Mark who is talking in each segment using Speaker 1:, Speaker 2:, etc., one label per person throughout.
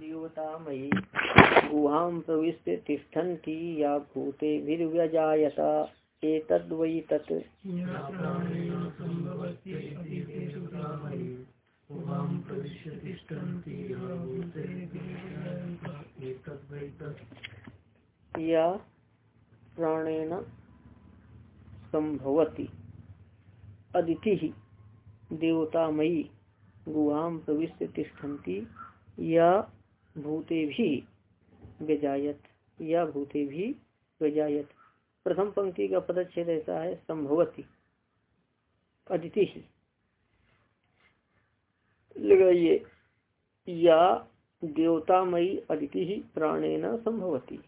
Speaker 1: देवतामयी गुहां प्रविश्य तिष्ठन्ति या भूतेभिर्व्यजायत। एतद्वै तत्। या प्राणेन संभवती। अदिति देवतामयी गुहां प्रविश्य तिष्ठन्ति, या भूते भी व्यजायत, या भूते भी व्यजायत। प्रथम पंक्ति का पदच्छेद ऐसा है, संभवती, अदिति ही। लगाइए, या देवतामयी अदिति ही प्राणेन संभवती।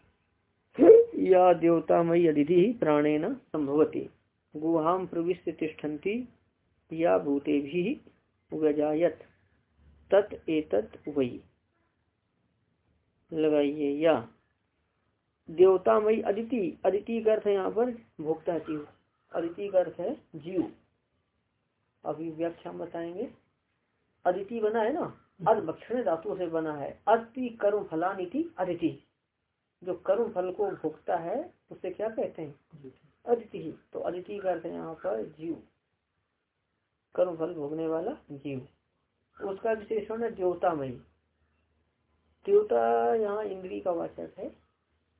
Speaker 1: या देवतामयी अदिति ही प्राणेन संभवती। गुहां प्रविश्य तिष्ठन्ति, या भूते भी व्यजायत तत् एतत् वही। लगाइए या। देवतामयी अदिति अदिति का अर्थ है यहाँ पर भोक्ता जीव। अदिति का अर्थ है जीव। अभी व्याख्या बताएँगे। अदिति बना है ना? अद भक्षण धातु से बना है। अति कर्म फलानिति अदिति। जो कर्म फल को भोगता है, उसे क्या कहते हैं? अदिति। तो अदिति का अर्थ है यहाँ पर जीव। कर्म फल भोगने वाला जीव। उसका विशेषण है देवतामयी। देवता यहाँ इंद्री का वाचक है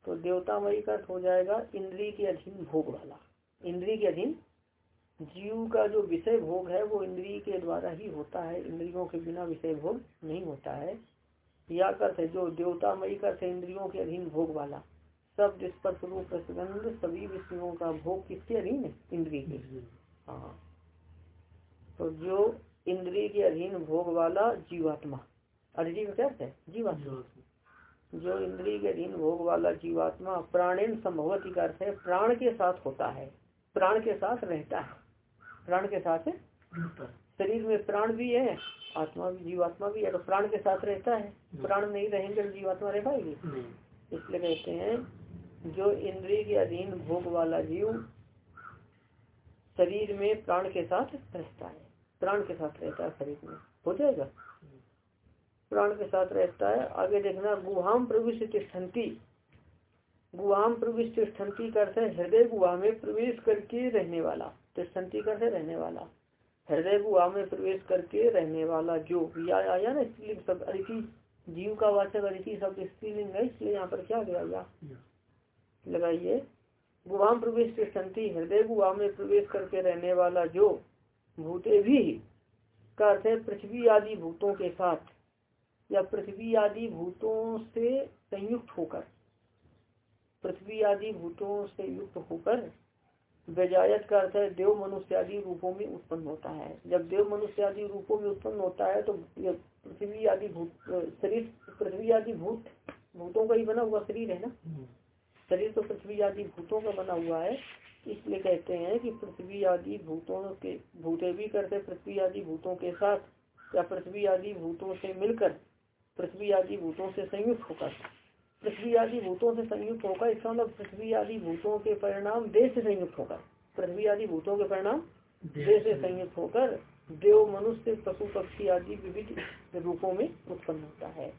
Speaker 1: तो देवतामयी का अर्थ हो जाएगा इंद्री के अधीन भोग वाला। इंद्री के अधीन जीव का जो विषय भोग है वो इंद्री के द्वारा ही होता है। इंद्रियों के बिना विषय भोग नहीं होता है। या अर्थ है जो देवतामयी का अर्थ इंद्रियों के अधीन भोग वाला। सब स्पर्श रूप सभी विषयों का भोग किसके अधीन है? इंद्री के। हाँ। तो जो इंद्रिय के अधीन भोग वाला जीवात्मा। का क्या है? जीवात्मा। जो इंद्रिय के अधीन भोग वाला जीवात्मा प्राणीन संभवती का अर्थ है प्राण के साथ होता है। प्राण के साथ रहता है। प्राण के साथ? शरीर में प्राण भी है आत्मा भी जीवात्मा भी है तो प्राण के साथ रहता है। प्राण नहीं रहेंगे तो जीवात्मा रह पाएगी। इसलिए कहते हैं जो इंद्रिय के अधीन भोग वाला जीव शरीर में प्राण के साथ रहता है। प्राण के साथ रहता है शरीर में। हो जाएगा? प्राण के साथ रहता है। आगे देखना गुहाम प्रविष्ट तिष्ठन्ति गुहाम प्रविष्ट तिष्ठन्ति करते हृदय गुहा में प्रवेश करके रहने वाला। तिष्ठन्ति करते रहने वाला। हृदय गुहा में प्रवेश करके रहने वाला जो आया ना स्त्रीलिंग शब्द अदिति जीव का वाचक अदिति शब्द स्त्रीलिंग है, इसलिए यहाँ पर क्या गया? लगाइए। गुहाम प्रवेश तिष्ठन्ति हृदय गुहा में प्रवेश करके रहने वाला जो भूते भी, का अर्थ है पृथ्वी आदि भूतों के साथ, या पृथ्वी आदि भूतों से संयुक्त होकर, पृथ्वी आदि भूतों से युक्त होकर बेजायत का अर्थ है देव मनुष्य आदि रूपों में उत्पन्न होता है जब देव मनुष्य आदि रूपों में उत्पन्न होता है तो पृथ्वी आदि भूत, शरीर, पृथ्वी आदि भूत, भूतों का ही बना हुआ शरीर है ना हम्म। शरीर तो पृथ्वी आदि भूतों का बना हुआ है इसलिए कहते हैं कि पृथ्वी आदि भूतों के भूते भी करते पृथ्वी आदि भूतों के साथ या पृथ्वी आदि भूतों से मिलकर पृथ्वी आदि भूतों से संयुक्त होकर। पृथ्वी आदि भूतों से संयुक्त होकर इसका मतलब पृथ्वी आदि भूतों के परिणाम देश से संयुक्त होकर। पृथ्वी आदि भूतों के परिणाम देश से संयुक्त होकर देव मनुष्य पशु पक्षी आदि विविध रूपों में उत्पन्न होता है।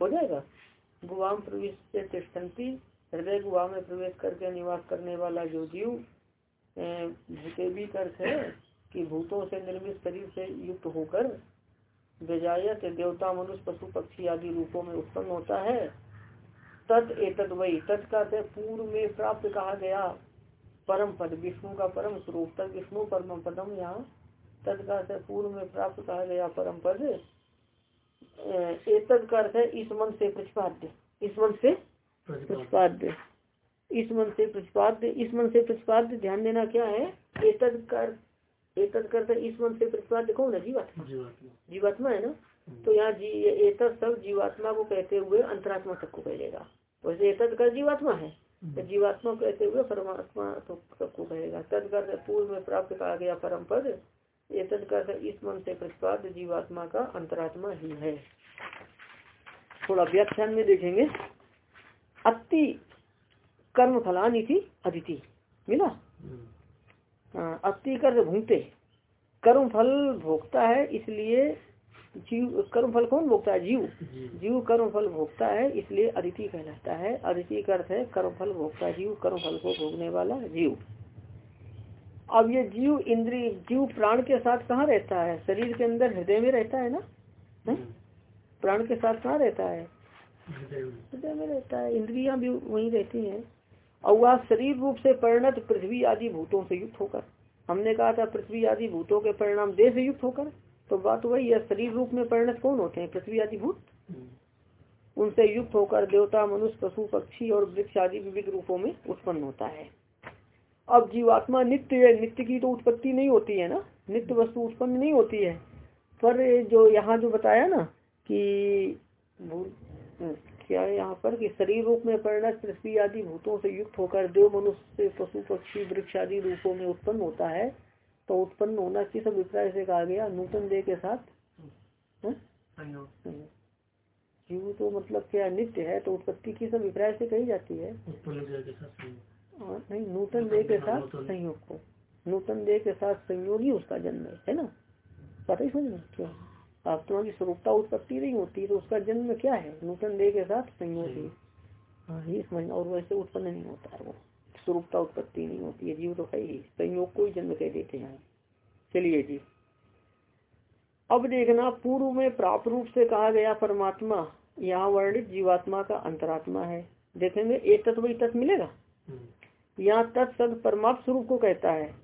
Speaker 1: हो जाएगा? गुवाम प्रविष्ट हृदय गुहा में प्रवेश करके निवास करने वाला जो जीव भूते भी है कि भूतों से निर्मित शरीर से युक्त होकर बेजायत देवता, मनुष्य, पशु, पक्षी आदि रूपों में उत्पन्न होता है। तद एतद वही तद का पूर्व में प्राप्त कहा गया परम पद, विष्णु का परम स्वरूप, तद विष्णु परम पदम यहाँ। तद का पूर्व में प्राप्त कहा गया परम पद। एतद का अर्थ है, इस मन से प्रतिपाद्य। इस मन से प्रतिपाद्य। इस मन से प्रतिपाद्य इस मन से प्रतिपाद्य ध्यान देना क्या है? एतद कर कर इस मन से प्रतिपाद्य कौन है? जीवात्मा। जीवात्मा। है ना? हम्म। तो यहाँ जी एतद सब जीवात्मा को कहते हुए अंतरात्मा तक को कहेगा वैसे एतद कर जीवात्मा है हम्म। तो जीवात्मा कहते हुए परमात्मा सबको कहेगा। तद कर पूर्व में प्राप्त कहा गया परम पद एतद कर इस मन से प्रतिपाद्य जीवात्मा का अंतरात्मा ही है। थोड़ा व्याख्यान में देखेंगे। अति कर्म फलानी थी अदिति। मिला? हाँ, अति कर्म भूंगते। कर्म फल भोगता है इसलिए जीव कर्म फल कौन भोगता है? जीव। जीव कर्म फल भोगता है इसलिए अदिति कहलाता है। अदिति का अर्थ है कर्म फल भोगता जीव कर्म फल को भोगने वाला जीव। अब ये जीव इंद्रिय जीव प्राण के साथ कहाँ रहता है? शरीर के अंदर हृदय में रहता है ना? प्राण के साथ कहाँ रहता है? हृदय में रहता है, इंद्रिया भी वही रहती है। और वह शरीर रूप से परिणत पृथ्वी आदि भूतों से युक्त होकर। हमने कहा था पृथ्वी आदि भूतों के परिणाम देह से युक्त होकर। तो बात वही है, शरीर रूप में परिणत कौन होते हैं? पृथ्वी आदि भूत? उनसे युक्त होकर देवता, मनुष्य, पशु, पक्षी और वृक्ष आदि विविध रूपों में उत्पन्न होता है। अब जीवात्मा नित्य है, नित्य की तो उत्पत्ति नहीं होती है ना? नित्य वस्तु उत्पन्न नहीं होती है। पर जो यहाँ जो बताया ना कि क्या है यहाँ पर कि शरीर रूप में परिणत पृथ्वी आदि भूतों से युक्त होकर देव मनुष्य पशु पक्षी वृक्ष आदि रूपों में उत्पन्न होता है तो उत्पन्न होना किस अभिप्राय से कहा गया? नूतन देह के साथ? जीव तो मतलब क्या नित्य है तो उत्पत्ति किस अभिप्राय से कही जाती है? नहीं नूतन देह के साथ संयोग को। नूतन देह के साथ संयोग ही उसका जन्म है ना? पता ही समझ क्यों आत्मा की स्वरूपता उत्पत्ति नहीं होती तो उसका जन्म क्या है? नूतन देह के साथ संयोग। ही हाँ ये समझना और वैसे उत्पन्न नहीं होता है वो। स्वरूपता उत्पत्ति नहीं होती है जीव तो है ही। संयोग को ही जन्म कह देते हैं। चलिए जी। अब देखना पूर्व में प्राप्त रूप से कहा गया परमात्मा यहाँ वर्णित जीवात्मा का अंतरात्मा है। देखेंगे एक तत्व ही तत्व मिलेगा? हम्म। यहाँ तत्सद परमात्म स्वरूप को कहता है।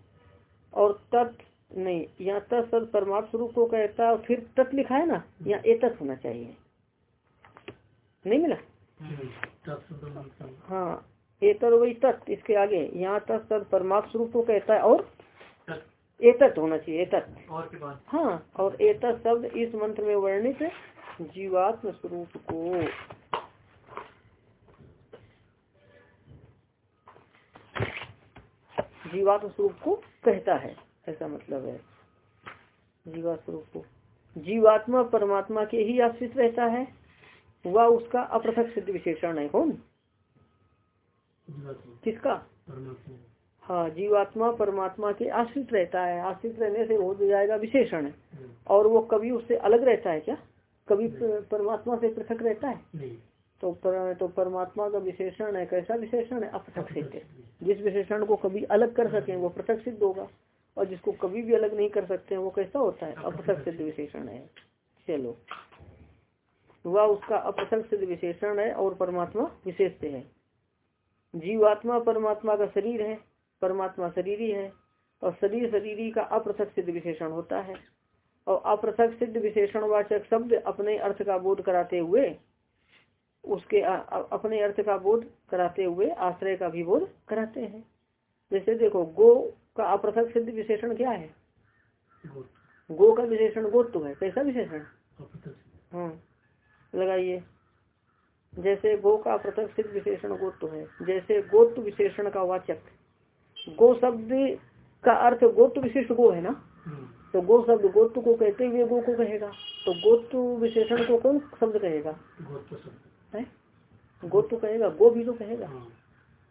Speaker 1: और तत् नहीं यहाँ तत्सद परमात्म स्वरूप को कहता है फिर तत् लिखा है ना यहाँ तत्व होना चाहिए। नहीं मिला। हाँ एतर वही तत् इसके आगे यहाँ तक तत्सद परमात्म स्वरूप को कहता है और एतत् होना चाहिए एतत् और हाँ और एतत् शब्द इस मंत्र में वर्णित जीवात्म स्वरूप को। जीवात्म स्वरूप को कहता है। ऐसा मतलब है। जीवात्म स्वरूप को जीवात्मा परमात्मा के ही आश्रित रहता है वह उसका अप्रथक सिद्ध विशेषण है कौन किसका? हाँ जीवात्मा परमात्मा के आश्रित रहता है। आश्रित रहने से हो जाएगा विशेषण। हम्म। और वो कभी उससे अलग रहता है क्या? कभी परमात्मा से पृथक रहता है? तो पर, तो परमात्मा का विशेषण है कैसा विशेषण है? अपृथक सिद्ध। जिस विशेषण को कभी अलग कर सके वो पृथक सिद्ध होगा। और जिसको कभी भी अलग नहीं कर सकते हैं वो कैसा होता है? अपृथक सिद्ध विशेषण है। चलो। वह उसका अपृथक सिद्ध विशेषण है और परमात्मा विशेष है। जीवात्मा परमात्मा का शरीर है परमात्मा शरीर है और शरीर शरीरी का अपृथक सिद्ध विशेषण होता है। और अपृथक सिद्ध विशेषण वाचक शब्द अपने अर्थ का बोध कराते हुए उसके आ, अपने अर्थ का बोध कराते हुए आश्रय का भी बोध कराते हैं। जैसे देखो गो का अपृथक सिद्ध विशेषण क्या है? गो का विशेषण गोत्व है कैसा विशेषण? हाँ लगाइए। जैसे गो का पृथक सिद्ध विशेषण गोत्व है जैसे गोत्व विशेषण का वाचक। गो शब्द का अर्थ गोत्व विशिष्ट गो है ना? हम्म। तो गो शब्द गोत्व को कहते हुए गो को कहेगा। तो गोत्व विशेषण को कौन शब्द कहेगा? है? गोत्व कहेगा गो भी तो कहेगा। हाँ।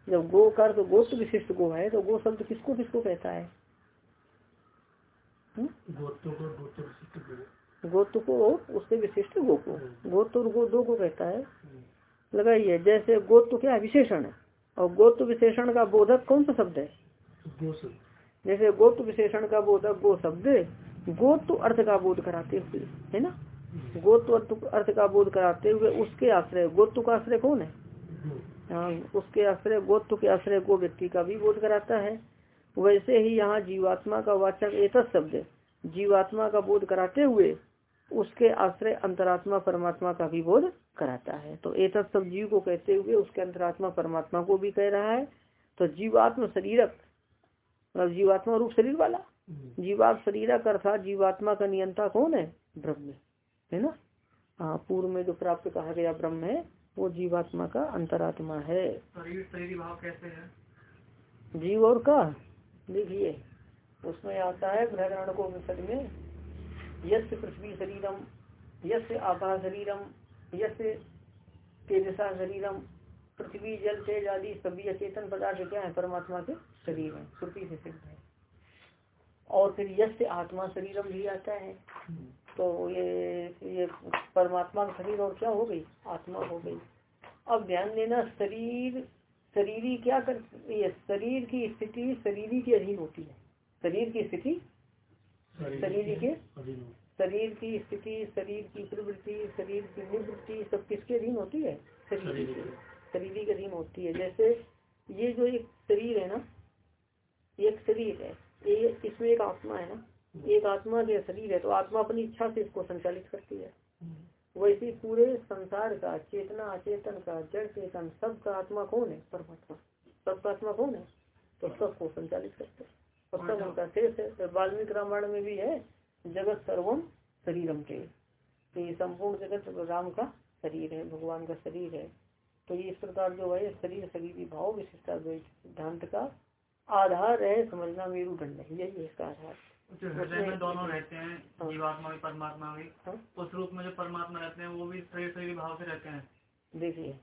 Speaker 1: जब गो का अर्थ गोत्र विशिष्ट गो है तो गो शब्द किसको किसको कहता है? गोत्र गोत्व को उसके विशिष्ट गो को। हाँ। गोत्व और गो दो को कहता है। हाँ। लगाइए जैसे गोत्र क्या है? विशेषण है। और गोत्र विशेषण का बोधक कौन सा शब्द है? जैसे गोत्र विशेषण का बोधक गो शब्द गोत्र अर्थ का बोध कराते हुए है ना? गोत्र अर्थ का बोध कराते हुए उसके आश्रय गोत्र का आश्रय कौन हाँ? उसके आश्रय गोत्व के आश्रय गो व्यक्ति का भी बोध कराता है। वैसे ही यहाँ जीवात्मा का वाचक एक शब्द जीवात्मा का बोध कराते हुए उसके आश्रय अंतरात्मा परमात्मा का भी बोध कराता है। तो एक सब जीव को कहते हुए उसके अंतरात्मा परमात्मा को भी कह रहा है। तो जीवात्म शरीरक मतलब जीवात्मा रूप शरीर वाला। हम्म। जीवात्म शरीरक अर्थात जीवात्मा का नियंता कौन है? ब्रह्म है ना? हाँ पूर्व में जो प्राप्त कहा गया ब्रह्म है वो जीवात्मा का अंतरात्मा है। भाव कैसे है? जीव और का? देखिए उसमें आता है ग्रहण को में। यश पृथ्वी शरीरम यश आकाश शरीरम यश तेजसा शरीरम पृथ्वी जल तेज आदि सभी अचेतन पदार्थ क्या है? परमात्मा के शरीर है श्रुति से सिद्ध है। और फिर यश आत्मा शरीरम भी आता है। तो ये ये परमात्मा का शरीर और क्या हो गई? आत्मा हो गई। अब ध्यान देना शरीर शरीरी क्या कर ये शरीर की स्थिति शरीरी के अधीन होती है। शरीर की स्थिति शरीर के शरीर की स्थिति शरीर की प्रवृत्ति शरीर की निवृत्ति सब किसके अधीन होती है? शरीर शरीर के। अधीन होती है। जैसे ये जो एक शरीर है ना एक शरीर है। ये इसमें एक आत्मा है ना। एक आत्मा के शरीर है तो आत्मा अपनी इच्छा से इसको संचालित करती है। वैसे पूरे संसार का चेतना अचेतन का जड़ चेतन सबका आत्मा कौन है? परमात्मा। सबका आत्मा कौन है? तो सबको संचालित करते हैं। और सब उनका शेष है। वाल्मीकि रामायण में भी है जगत सर्वम शरीरम के। तो ये संपूर्ण जगत राम का शरीर है भगवान का शरीर है। तो ये इस प्रकार जो है शरीर शरीर भाव विशिष्टा सिद्धांत का आधार है समझना मेरुदंड है। यही इसका आधार।
Speaker 2: जो हृदय में दोनों रहते हैं हाँ। जीवात्मा भी परमात्मा भी हाँ। उस रूप में जो परमात्मा रहते हैं वो भी शरीर शरीर भाव से रहते हैं।
Speaker 1: देखिए।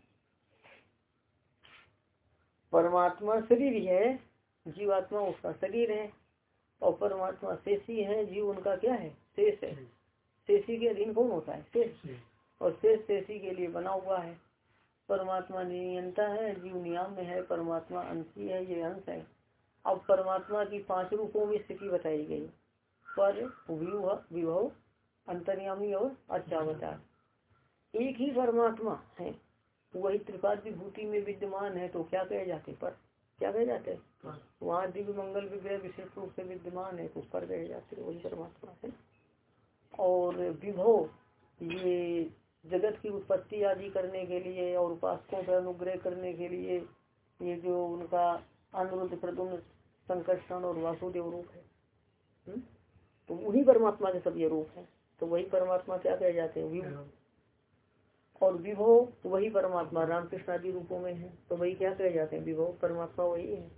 Speaker 1: परमात्मा शरीर है जीवात्मा उसका शरीर है और परमात्मा शेषी है जीव उनका क्या है? शेष है। शेषी। के अधीन कौन होता है? शेष। और शेष शेषी के लिए बना हुआ है। परमात्मा नियंता है जीव नियम में है परमात्मा अंशी है ये अंश है। अब परमात्मा की पाँच रूपों में स्थिति बताई गई। पर व्यूह विभव अंतर्यामी और अचावतार एक ही परमात्मा है। वही त्रिपाद विभूति में विद्यमान है तो क्या कहे जाते पर क्या कहे जाते हैं? वहाँ दिव्य मंगल विग्रह विशेष रूप से विद्यमान है तो पर कहे जाते वही परमात्मा है। और विभव ये जगत की उत्पत्ति आदि करने के लिए और उपासकों पर अनुग्रह करने के लिए ये जो उनका अनुरुद्ध प्रदुम संकर्षण और वासुदेव रूप है। हुँ? तो उन्हीं परमात्मा के सब ये रूप है। तो वही परमात्मा क्या कहे जाते हैं? विभव और विभो वही परमात्मा रामकृष्ण आदि रूपों में है। तो वही क्या कहे जाते हैं? विभो, परमात्मा वही है।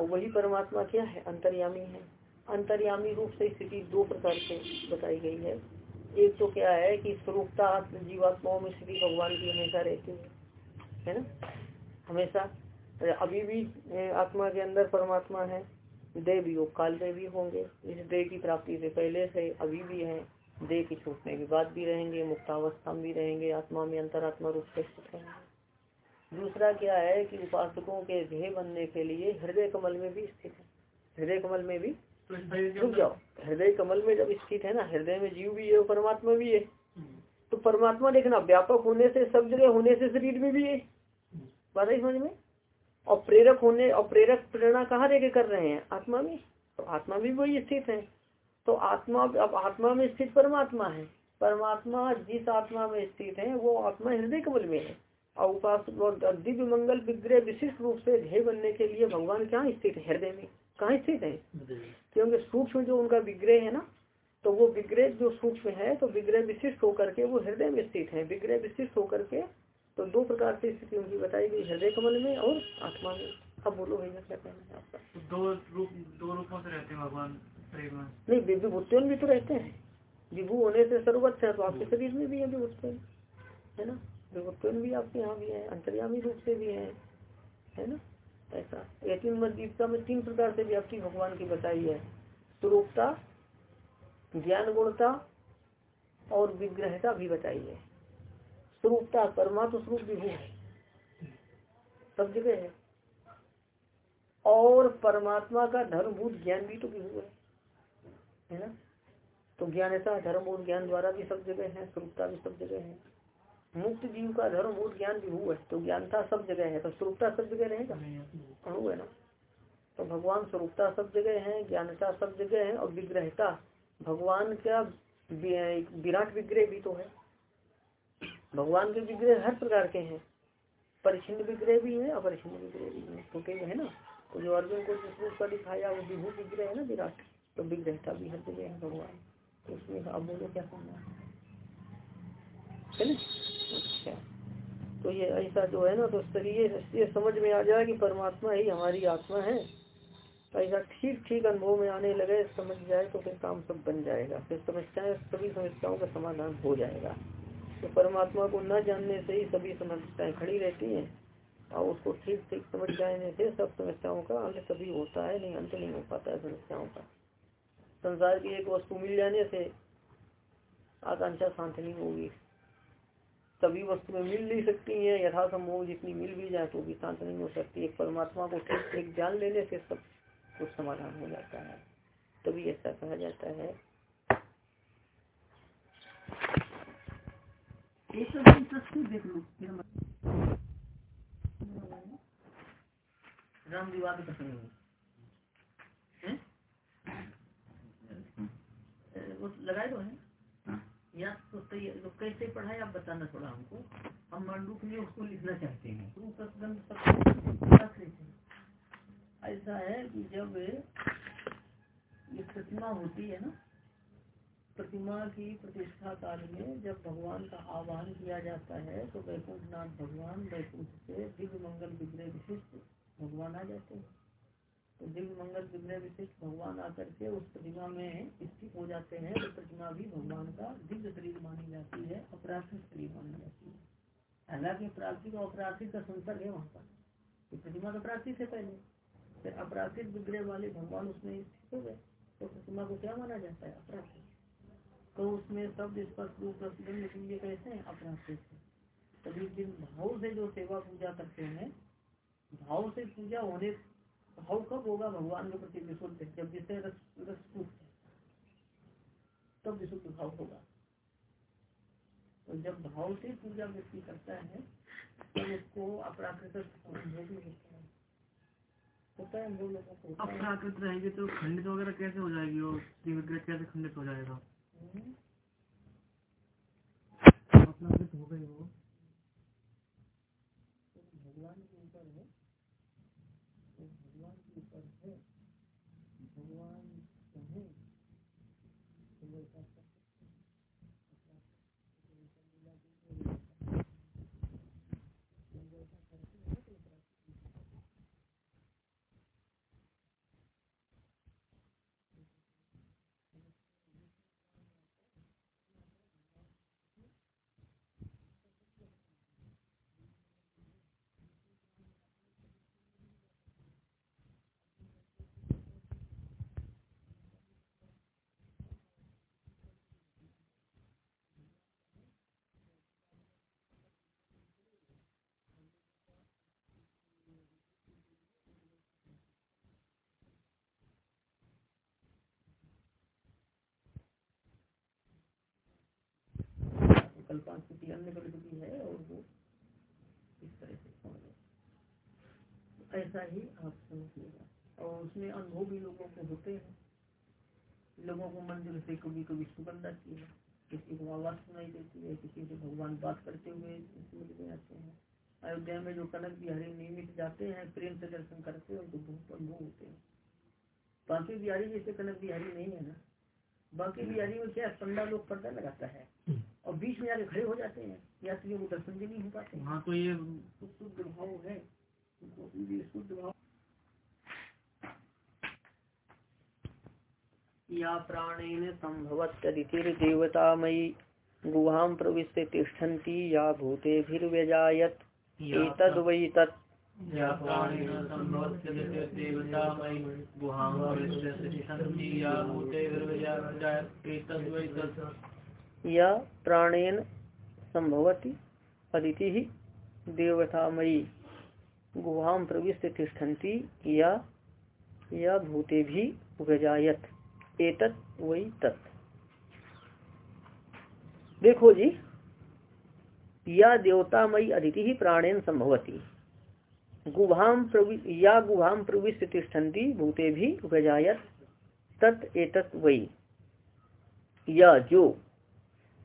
Speaker 1: और वही परमात्मा क्या है? अंतर्यामी है। अंतर्यामी रूप से स्थिति दो प्रकार से बताई गई है। एक तो क्या है कि स्वरूपता जीवात्माओं में स्थिति भगवान की हमेशा रहती है। है ना? हमेशा। अभी भी आत्मा के अंदर परमात्मा है। देव योग काल देव भी होंगे। इस देह की प्राप्ति से पहले से अभी भी है। देह के छूटने के बाद भी रहेंगे, मुक्तावस्था में भी रहेंगे, आत्मा में अंतरात्मा रूप से स्थित रहेंगे दूसरा क्या है कि उपासकों के ध्येय बनने के लिए हृदय कमल में भी स्थित है। हृदय कमल में भी रुक जाओ। हृदय कमल में जब स्थित है ना, हृदय में जीव भी है परमात्मा भी है। तो परमात्मा देखना, व्यापक होने से, सब जगह होने से शरीर में भी है। बात समझ में? और प्रेरक होने और प्रेरक प्रेरणा कहाँ देखे कर रहे हैं? आत्मा में। तो आत्मा भी वही स्थित है। तो आत्मा अब आत्मा में स्थित परमात्मा है। परमात्मा जिस आत्मा में स्थित है, वो आत्मा हृदय कमल में है। और उपास दिव्य मंगल विग्रह विशिष्ट रूप से ध्येय बनने के लिए भगवान कहाँ स्थित है? हृदय में। कहाँ स्थित है? क्योंकि सूक्ष्म जो उनका विग्रह है ना तो वो विग्रह जो सूक्ष्म है तो विग्रह विशिष्ट होकर के वो हृदय में स्थित है। विग्रह विशिष्ट होकर के तो दो प्रकार से स्थिति उनकी बताई गई हृदय कमल में और आत्मा में। अब बोलो भैया क्या कहना है आपका?
Speaker 2: दो रूप दो रूपों से रहते हैं भगवान
Speaker 1: नहीं विभुत्वन भी तो रहते हैं। विभु होने से सर्वत्र है तो आपके शरीर में भी है विभुत्वन है ना? विभुत्वन भी आपके यहाँ भी है अंतर्यामी रूप से भी है है ना? ऐसा। यतीन मदीपता में तीन प्रकार से व्याप्ति भगवान की बताई है। स्वरूपता ज्ञान गुणता और विग्रहता भी बताई है। स्वरूपता, परमात्म स्वरूप विभु है। सब जगह है। और परमात्मा का धर्मभूत ज्ञान भी तो विभु है। है ना? तो ज्ञान ऐसा धर्म और ज्ञान द्वारा भी सब जगह है, स्वरूपता भी सब जगह है। मुक्त जीव का धर्म और ज्ञान विभू है। तो ज्ञानता सब जगह है। तो स्वरूपता सब जगह रहेगा? अणु है ना? तो भगवान स्वरूपता सब जगह है, ज्ञानता सब जगह है और विग्रहता। भगवान का विराट विग्रह भी तो है। भगवान के विग्रह हर प्रकार के हैं। परिचिन विग्रह भी है अपरिचिन विग्रह भी है। तो कई है ना? तो जो अर्जुन को जिस रूप का दिखाया, वो विभू विग्रह है ना विराट? तो विग्रहता भी हर जगह है, भगवान। तो उसमें अब बोलो, क्या करना है? अच्छा। तो ये ऐसा जो है ना तो शरीर ये समझ में आ जाए कि परमात्मा ही हमारी आत्मा है। तो ऐसा ठीक ठीक अनुभव में आने लगे, समझ जाए तो फिर काम सब बन जाएगा। फिर समस्याएँ, सभी समस्याओं का समाधान हो जाएगा। तो परमात्मा को न जानने से ही सभी समस्याएँ खड़ी रहती हैं। और उसको ठीक ठीक समझ जाने से सब समस्याओं का अंत सभी होता है, नहीं, अंत नहीं हो पाता है समस्याओं का। संसार की एक वस्तु मिल जाने से आकांक्षा शांत नहीं होगी। सभी वस्तुएँ मिल नहीं सकती हैं, यथासंभव जितनी मिल भी जाए तो भी शांत नहीं हो सकती। एक परमात्मा को ठीक ठीक जान लेने से सब कुछ समाधान हो जाता है। तभी ऐसा कहा जाता है राम प्रसंग लगाए तो। या तो, तो कैसे पढ़ाए आप बताना थोड़ा हमको हम मांडूक में उसको लिखना चाहते हैं ऐसा है कि जब ये प्रतिमा होती है ना प्रतिमा की प्रतिष्ठा काल में जब भगवान का आह्वान किया जाता है तो वैकुंठ नाथ भगवान वैकुंठ से दिव्य मंगल विग्रह विशिष्ट भगवान आ जाते हैं। तो दिव्य मंगल विग्रह विशिष्ट भगवान आकर के उस प्रतिमा में स्थित हो जाते हैं तो प्रतिमा भी भगवान का दिव्य शरीर मानी जाती है अपराधिक शरीर मानी जाती है। हालाँकि प्राकृतिक और अपराधिक का संसर्ग है वहाँ पर। प्रतिमा तो प्राकृतिक है पहले फिर अपराधिक विग्रह वाले भगवान उसमें स्थित हो गए तो प्रतिमा को क्या माना जाता है? अपराधिक तो उसमें शब्द स्पर्श रूप रसगंध कैसे हैं अपराधिक तभी जिन भाव से जो सेवा पूजा करते हैं, भाव से पूजा होने, भाव कब होगा? भगवान के प्रति विशुद्ध जब जिसे रस रस तब विशुद्ध भाव होगा। तो जब भाव से पूजा व्यक्ति करता है तो उसको अपराकृत होता है। हम लोगों को अपराकृत रहेगी तो खंडित वगैरह कैसे हो जाएगी विग्रह कैसे खंडित हो जाएगा? हम्म। अपराकृत हो गई वो भगवान के ऊपर है कल्पांति अन्य कल्पति है और वो इस तरह से समझ ऐसा ही आप समझिएगा। और उसमें अनुभव भी लोगों को होते हैं। लोगों को मंदिर से कभी कभी सुगंध आती है। किसी को आवाज़ सुनाई देती है, किसी से भगवान बात करते हुए मिलने आते हैं। अयोध्या में जो कनक बिहारी नियमित जाते हैं, प्रेम से दर्शन करते हैं, उनको बहुत अनुभव होते हैं। बाकी बिहारी जैसे कनक बिहारी नहीं है ना। बाकी बिहारी में क्या पंडा लोग पर्दा लगाता है? और बीच में आके खड़े हो जाते हैं यात्रियों को दर्शन भी नहीं हो पाते हाँ। तो ये शुद्ध भाव है। शुद्ध भाव। या प्राणेन संभवत्यदितिर्देवतामयी गुहां प्रविश्य तिष्ठन्ति या भूतेभिर्व्यजायत एतद् वै तत्। या या प्राणेन संभवती अदिति ही देवतामयी। गुहां प्रविष्ट तिष्ठन्ति या या भूते भी उपजायत एतत् वही तत्। देखो जी, या देवतामयी अदिति ही प्राणेन संभवती। गुहाम या गुहाम प्रविष्ट तिष्ठन्ति, भूते भी उपजायत तत् एतत् वही या जो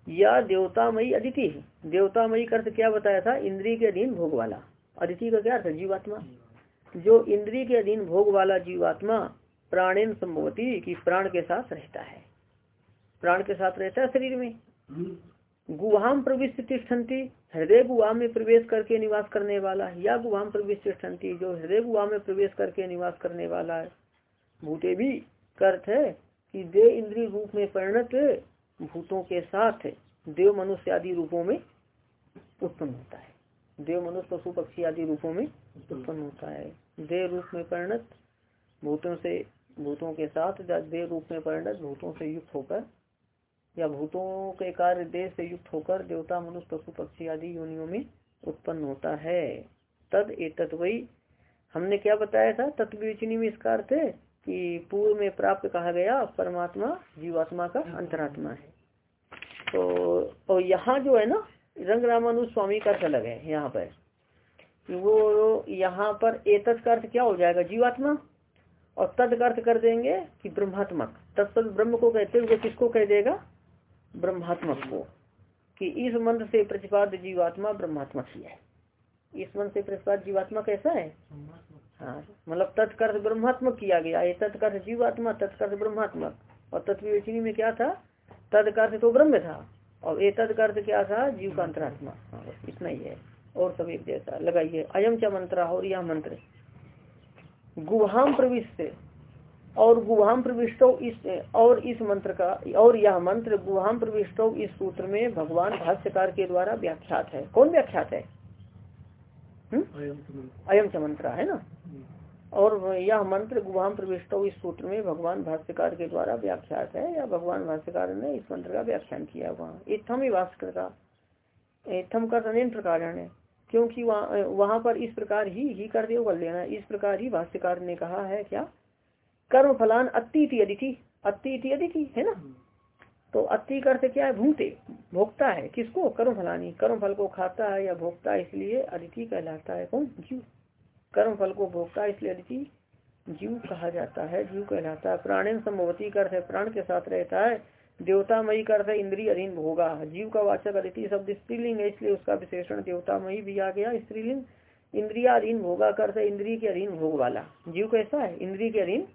Speaker 1: या देवतामयी अदिति। देवतामयी का अर्थ क्या बताया था? इंद्री के अधीन भोग वाला। अदिति का क्या अर्थ? जीवात्मा। जो इंद्री के अधीन भोग वाला जीवात्मा प्राणेन संभवती की प्राण के साथ रहता है। प्राण के साथ रहता है शरीर में। गुहाम प्रविष्ट तिष्ठन्ति, हृदय गुहा में प्रवेश करके निवास करने वाला या गुहाम प्रविष्ट तिष्ठन्ति, जो हृदय गुहा में प्रवेश करके निवास करने वाला है। भूते भी अर्थ है कि दे इंद्रिय रूप में परिणत भूतों के साथ देव मनुष्य आदि रूपों में उत्पन्न होता है। देव मनुष्य, पशु, पक्षी आदि रूपों में उत्पन्न होता है। देव रूप में परिणत, भूतों से, भूतों के साथ देव रूप में परिणत, भूतों से युक्त होकर या भूतों के कार्य देश से युक्त होकर देवता, मनुष्य, पशु, पक्षी आदि योनियों में उत्पन्न होता है। तद एतत् वही, हमने क्या बताया था? तत्व विवेचनी में इसका अर्थ है कि पूर्व में प्राप्त कहा गया परमात्मा जीवात्मा का अंतरात्मा है। तो और यहाँ जो है ना रंग रामानु स्वामी का अर्थ अलग है, यहाँ पर। वो यहाँ पर एतत् का अर्थ क्या हो जाएगा? जीवात्मा? और तद का अर्थ कर देंगे कि ब्रह्मात्मक। तत्त ब्रह्म को कहते हुए किसको कह देगा? ब्रह्मात्मक को। कि इस मंत्र से प्रतिपाद जीवात्मा ब्रह्मात्मक ही है। इस मंत्र से प्रतिपाद जीवात्मा कैसा है? हाँ मतलब तत्कर्थ ब्रह्मात्मक किया गया। ये तत्कर्थ जीवात्मा, तत्कर्थ ब्रह्मात्मक। और तत्विवेचनी में क्या था? तदकर्थ तो ब्रह्म था। और ये तदकर्थ क्या था? जीव का अंतरात्मा हाँ इतना ही है। और सब एक जैसा। लगाइए। अयम च मंत्र और यह मंत्र। गुहाम प्रविष्ट। और गुहाम प्रविष्टो इस और इस मंत्र का और यह मंत्र गुहाम प्रविष्टो इस सूत्र में भगवान भाष्यकार के द्वारा व्याख्यात है। कौन व्याख्यात है? अयम च मंत्र। है ना? और यह मंत्र गुहाम प्रविष्टो इस सूत्र में भगवान भाष्यकार के द्वारा व्याख्यात है, या भगवान भाष्यकार ने इस मंत्र का व्याख्यान किया वहाँ इतम ही भास्कर का इतम का अनेक प्रकार है, क्योंकि वहाँ वहाँ पर इस प्रकार ही ही कर दे लेना इस प्रकार ही भाष्यकार ने कहा है, क्या? कर्म फलान अति अदिति अति अदिति है ना? तो अति का अर्थ क्या है? भूते भोगता है। किसको? कर्म फलानी कर्म फल को खाता है या भोगता है, इसलिए अदिति कहलाता है। कौन? जीव। कर्म फल को भोगता इसलिए अदिति जीव कहा जाता है जीव कहलाता है। प्राणी संभवती कर है प्राण के साथ रहता है देवतामयी का अर्थ है इंद्रिय अधीन भोगा। जीव का वाचक अदिति शब्द स्त्रीलिंग है इसलिए उसका विशेषण देवतामयी भी आ गया। स्त्रीलिंग इंद्रिया अधीन भोगा का अर्थ है इंद्रिय के अधीन भोग वाला। जीव कैसा है? इंद्रिय के अधीन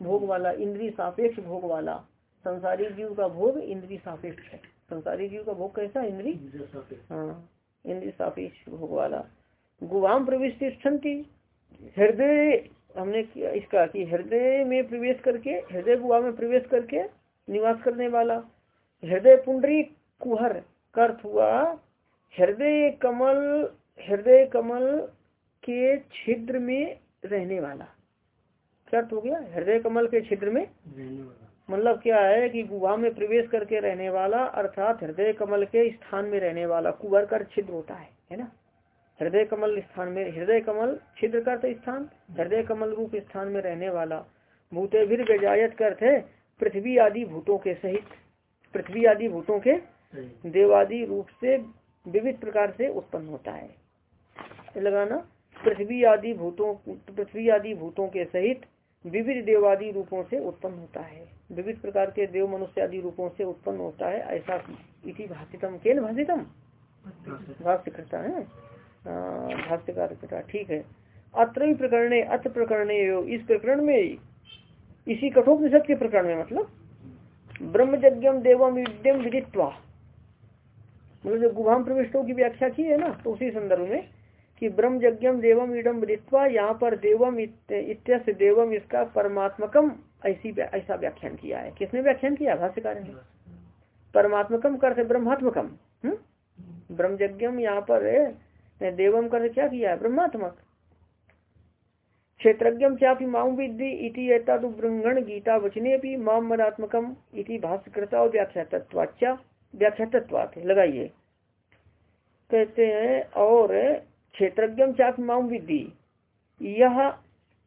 Speaker 1: भोग वाला इंद्रिय सापेक्ष भोग वाला। संसारी जीव का भोग इंद्रिय सापेक्ष है। संसारी जीव का भोग कैसा इंद्रिय? हाँ इंद्रिय सापेक्ष भोग वाला। गुवाम प्रवेश प्रविष्टि हृदय हमने इसका कि हृदय में प्रवेश करके हृदय गुआ में प्रवेश करके निवास करने वाला। हृदय पुंडरी कुहर कर्थ हुआ। हृदय कमल हृदय कमल के छिद्र में रहने वाला। क्या हो गया? हृदय कमल के छिद्र में? मतलब क्या है कि गुहा में प्रवेश करके रहने वाला अर्थात हृदय कमल के स्थान में रहने वाला। कुहर कर छिद्र होता है है ना? हृदय कमल स्थान में हृदय कमल छिद्र करते स्थान हृदय कमल रूप स्थान में रहने वाला भूते भी गजायत अर्थ है पृथ्वी आदि भूतों के सहित पृथ्वी आदि भूतों के देवादि रूप से विविध प्रकार से उत्पन्न होता है। लगाना पृथ्वी आदि भूतों पृथ्वी आदि भूतों के सहित विविध देवादि रूपों से उत्पन्न होता है। विविध प्रकार के देव मनुष्य आदि रूपों से उत्पन्न होता है ऐसा इति भाषितम केन भाषितम भाष्य करता है। भाष्यकार करता ठीक है। अत्र प्रकरण अत्र प्रकरण इस प्रकरण में इसी कठोपनिषद के प्रकरण में मतलब ब्रह्म यज्ञम देवम विद्यम विदित्वा। मतलब जो गुभाम प्रविष्टों की व्याख्या की है ना तो उसी संदर्भ में कि ब्रह्म यज्ञम देवम इडम विदित्वा, यहाँ पर देवम इत्यस्य देवम इसका परमात्मकम ऐसी ऐसा व्याख्यान किया है। किसने व्याख्यान किया? भाष्यकार ने। परमात्मकम कर ब्रह्मात्मकम। हम्म? ब्रह्म यज्ञम यहाँ पर देवम कर क्या किया? है ब्रह्मात्मक क्षेत्रज्ञम चापी माम विद्धि इति एतदुब्रंगण गीता वचने भी माम मदात्मकम इति भाष्यकृता और व्याख्या तत्वाचा व्याख्या तत्वात लगाइए। कहते हैं, और क्षेत्रज्ञम चापी माम विद्धि। यह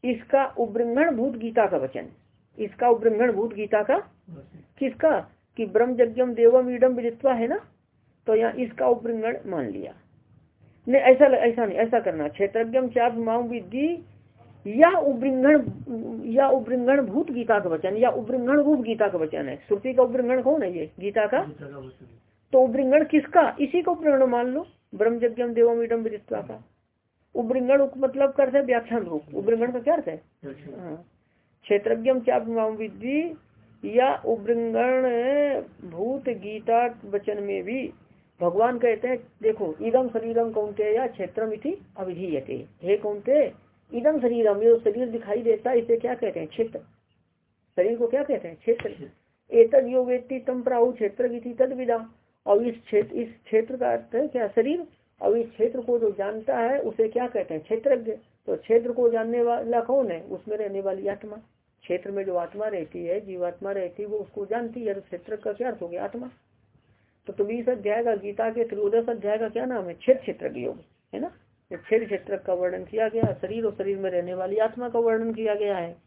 Speaker 1: इसका उब्रंगण भूत गीता का वचन। इसका उब्रंगण भूत गीता का किसका? कि ब्रह्म यज्ञम देवम ईडम विदित्वा है ना? तो यहाँ इसका उब्रंगण मान लिया। नहीं ऐसा ऐसा नहीं ऐसा करना। क्षेत्रज्ञम माम विद्धि या उब्रिंगण या उब्रिंगण भूत गीता का वचन या उब्रिंगण रूप गीता का वचन है। श्रुति का उब्रिंगण कौन है ये? गीता का? तो उब्रिंगण किसका? इसी को उब्रिंगण मान लो। ब्रह्म यज्ञम देवम इडम विदित्वा का। उब्रिंगण मतलब करते व्याख्यान रूप। उब्रिंगण का क्या अर्थ है? हाँ। क्षेत्रज्ञम क्या विद्धि या उब्रिंगण भूत गीता वचन में भी भगवान कहते हैं, देखो इदम शरीरम कौनते या क्षेत्रम इति अविधीयते हे कौनते इदम शरीरम ये शरीर दिखाई देता है, इसे क्या कहते हैं? क्षेत्र। शरीर को क्या कहते हैं? क्षेत्र। एतद यो व्यक्ति तम प्राहु क्षेत्र की तद विदा और इस क्षेत्र इस क्षेत्र का अर्थ है क्या? शरीर। और इस क्षेत्र को जो जानता है, उसे क्या कहते हैं? क्षेत्रज्ञ। तो क्षेत्र को जानने वाला कौन है? उसमें रहने वाली आत्मा। क्षेत्र में जो आत्मा रहती है, जीवात्मा रहती है, वो उसको जानती है। क्षेत्र का क्या अर्थ हो गया? आत्मा। तो तुम्हें अध्याय का गीता के त्रियोदश अध्याय का क्या नाम है? क्षेत्र क्षेत्र योग है ना? क्षेत्र क्षेत्र का वर्णन किया गया शरीर और शरीर में रहने वाली आत्मा का वर्णन किया गया है।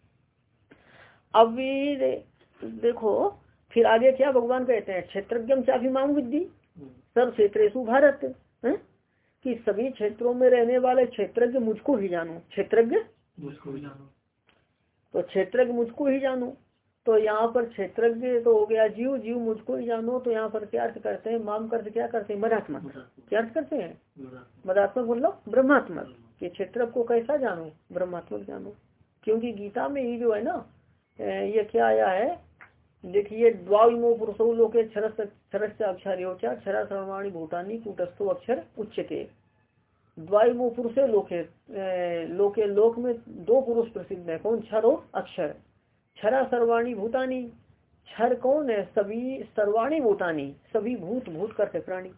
Speaker 1: अभी देखो फिर आगे क्या भगवान कहते हैं? क्षेत्रज्ञम चाभिमांग विद्धि। सर्व क्षेत्रेशु भारत है? कि सभी क्षेत्रों में रहने वाले क्षेत्रज्ञ मुझको ही जानो। क्षेत्रज्ञ?
Speaker 2: मुझको ही जानो।
Speaker 1: तो क्षेत्रज्ञ मुझको ही जानो। तो यहाँ पर क्षेत्रज्ञ तो हो गया जीव जीव मुझको ही जानो तो यहाँ पर क्या अर्थ करते हैं? माम कर्थ क्या करते हैं? मदात्मक। क्या अर्थ करते हैं? मदात्मक। बोलो ब्रह्मात्मक। कि क्षेत्र को कैसा जानो? ब्रह्मात्मक जानो। क्योंकि गीता में ही जो है ना ये क्या आया है? देखिए द्वामो पुरुषो लोके क्षरस अक्षर योचा क्षरा सर्वाणी भूटानी कूटस्थो अक्षर उच्चते द्वाइमो पुरुष लोके लोके लोक में दो पुरुष प्रसिद्ध है। कौन? क्षर और अक्षर। क्षरा सर्वाणी भूतानी क्षर कौन है सभी सर्वाणी भूतानी, सभी भूत भूत करते प्राणी।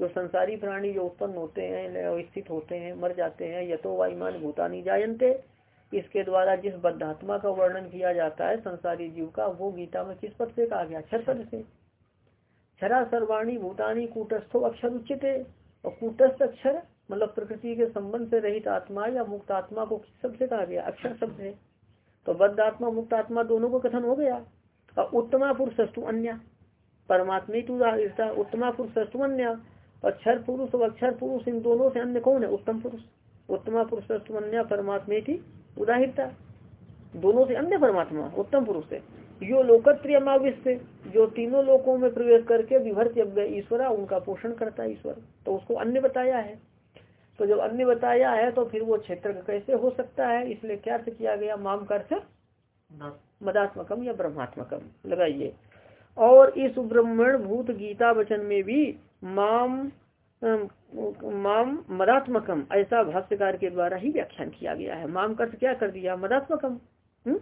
Speaker 1: जो संसारी प्राणी जो उत्पन्न होते हैं स्थित होते हैं, मर जाते हैं, यथो वायुमान भूतानी जायंते इसके द्वारा जिस बद्धात्मा का वर्णन किया जाता है संसारी जीव का, वो गीता में किस पद से कहा गया? छर पद से। क्षरा सर्वाणी भूतानी कूटस्थो अक्षर उचित है और कूटस्थ अक्षर मतलब प्रकृति के संबंध से रहित आत्मा या मुक्त आत्मा को किस शब्द से कहा गया? अक्षर शब्द है। तो बद्ध आत्मा, मुक्त आत्मा दोनों को कथन हो गया। और उत्तमा पुरुषस्तु अन्य। परमात्मा की उत्तमा पुरुषस्तु अन्य। अक्षर पुरुष और अक्षर पुरुष, इन दोनों से अन्य कौन है? उत्तम पुरुष। उत्तमा पुरुषस्तु अन्य, परमात्मा की उदाहिरता दोनों से अन्य परमात्मा, उत्तम पुरुष है यो लोकत्रिय से, जो तीनों लोकों में प्रवेश करके विभर्त ईश्वर, उनका पोषण करता है ईश्वर। तो उसको अन्य बताया है। तो जब अन्य बताया है तो फिर वो क्षेत्र कैसे हो सकता है? इसलिए क्या अर्थ किया गया? माम अर्थ? मदात्मकम या ब्रह्मात्मकम। लगाइए। और इस ब्रह्मण भूत गीता वचन में भी माम माम मदात्मकम, ऐसा भाष्यकार के द्वारा ही व्याख्यान किया गया है। माम कर्थ क्या कर दिया? मदात्मकम। हम्म?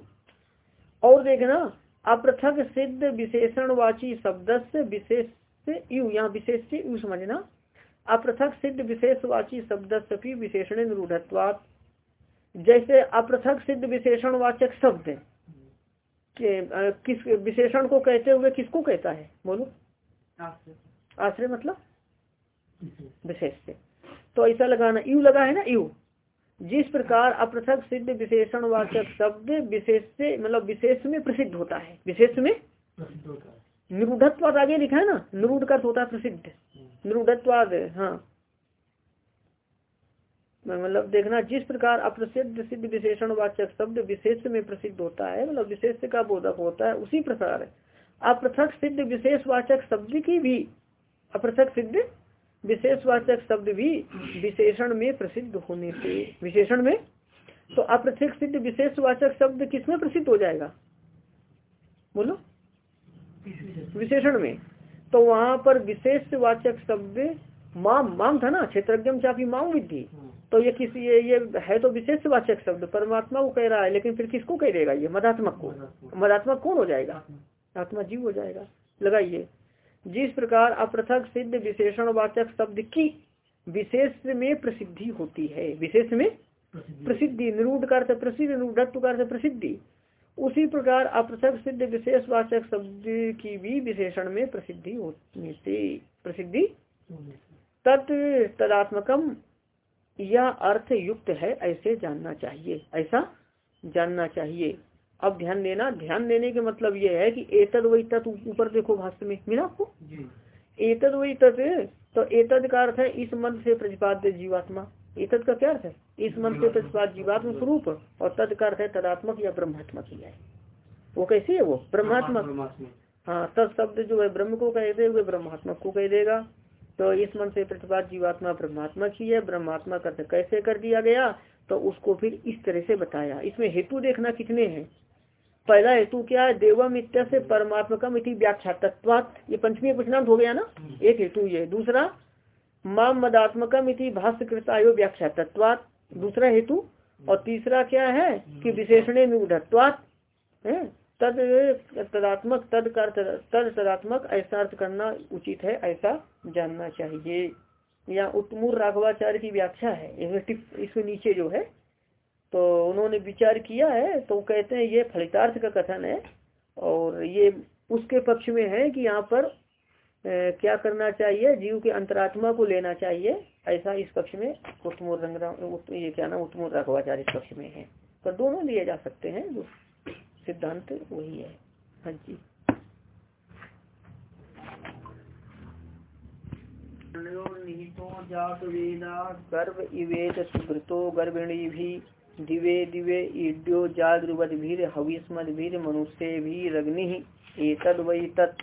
Speaker 1: और देखना, अप्रथक सिद्ध विशेषणवाची शब्द से विशेष से यू यहाँ विशेष से यू समझना। अप्रथक सिद्ध विशेषवाची शब्द सभी विशेषण निरूढ़त्वात। जैसे अपृथक सिद्ध विशेषण वाचक शब्द के आ, किस विशेषण को कहते हुए किसको कहता है? बोलो। आश्रय। मतलब? विशेष से। तो ऐसा लगाना यू लगा है ना यू। जिस प्रकार अपृथक सिद्ध विशेषण वाचक शब्द विशेष से मतलब विशेष में प्रसिद्ध होता है। विशेष में निरूढ़त्वाद आगे लिखा है ना? निरूढ़ का होता है प्रसिद्ध निरूढ़त्वाद हाँ मतलब देखना जिस प्रकार अप्रसिद्ध सिद्ध विशेषण वाचक शब्द विशेष में प्रसिद्ध होता है मतलब विशेष का बोधक होता है उसी प्रकार अपृथक सिद्ध विशेष वाचक शब्द की भी अपृथक सिद्ध विशेषवाचक शब्द भी विशेषण में प्रसिद्ध होने से विशेषण में तो अप्रत्यक्ष सिद्ध विशेषवाचक शब्द किसमें प्रसिद्ध हो जाएगा? बोलो। विशेषण में। तो वहाँ पर विशेष वाचक शब्द माम माम था ना क्षेत्रज्ञम चापी माम विधि तो ये किसी ये ये है तो विशेष वाचक शब्द परमात्मा को कह रहा है लेकिन फिर किसको कह देगा ये? मदात्मक को। मदात्मक कौन हो जाएगा? आत्मा जीव हो जाएगा। लगाइए। जिस प्रकार अपृथक सिद्ध विशेषण वाचक शब्द की विशेष में प्रसिद्धि होती है विशेष में प्रसिद्धि निरूढ़ कर प्रसिद्ध कर प्रसिद्धि। उसी प्रकार अपृथक सिद्ध विशेष वाचक शब्द की भी विशेषण में प्रसिद्धि होती थी प्रसिद्धि तत् तदात्मकम यह अर्थ युक्त है ऐसे जानना चाहिए ऐसा जानना चाहिए। अब ध्यान देना ध्यान देने के मतलब ये है कि एतद वही तत् ऊपर देखो भाष्य में मिला आपको? एतद वही तत् तो एतद का अर्थ है इस मन से प्रतिपाद्य जीवात्मा। एतद का क्या अर्थ है? इस मन से प्रतिपाद जीवात्म स्वरूप और तद का अर्थ है तदात्मक या ब्रह्मात्मक ही है। वो कैसी है वो? ब्रह्मात्मक। हाँ तद शब्द जो है ब्रह्म को कह दे हुए ब्रह्मात्मक को कह देगा। तो इस मन से प्रतिपाद जीवात्मा ब्रह्मात्मक ही है। ब्रह्मात्मा का कैसे कर दिया गया? तो उसको फिर इस तरह से बताया। इसमें हेतु देखना कितने हैं? पहला हेतु क्या है? देवम इत्या से परमात्मकम इति व्याख्या तत्वात ये पंचमी प्रश्नांत हो गया ना? हम्म। एक हेतु ये दूसरा माम मदात्मकम इति भाष्य कृतायो व्याख्या। तत्वात दूसरा हेतु, और तीसरा क्या है कि विशेषण निरूढ़त्वात है? तद, तदात्मक, तद कर तद तदात्मक, ऐसा अर्थ करना उचित है, ऐसा जानना चाहिए। या उत्मूर राघवाचार्य की व्याख्या है इसमें नीचे जो है तो उन्होंने विचार किया है तो कहते हैं, ये फलितार्थ का कथन है, और ये उसके पक्ष में है कि यहाँ पर क्या करना चाहिए? जीव के अंतरात्मा को लेना चाहिए। ऐसा इस पक्ष में उत्तम रंग ये क्या ना उत्तम राघवाचार्य इस पक्ष में है। पर दोनों लिए जा सकते हैं, जो सिद्धांत वही है। हाँ जी। गर्भ इवेद सुकृतो गर्भिणी भी दिवे दिवे ईड्यो जागृवद भीर हविस्मद भीर मनुष्य भी रग्नि एतद वही तत्।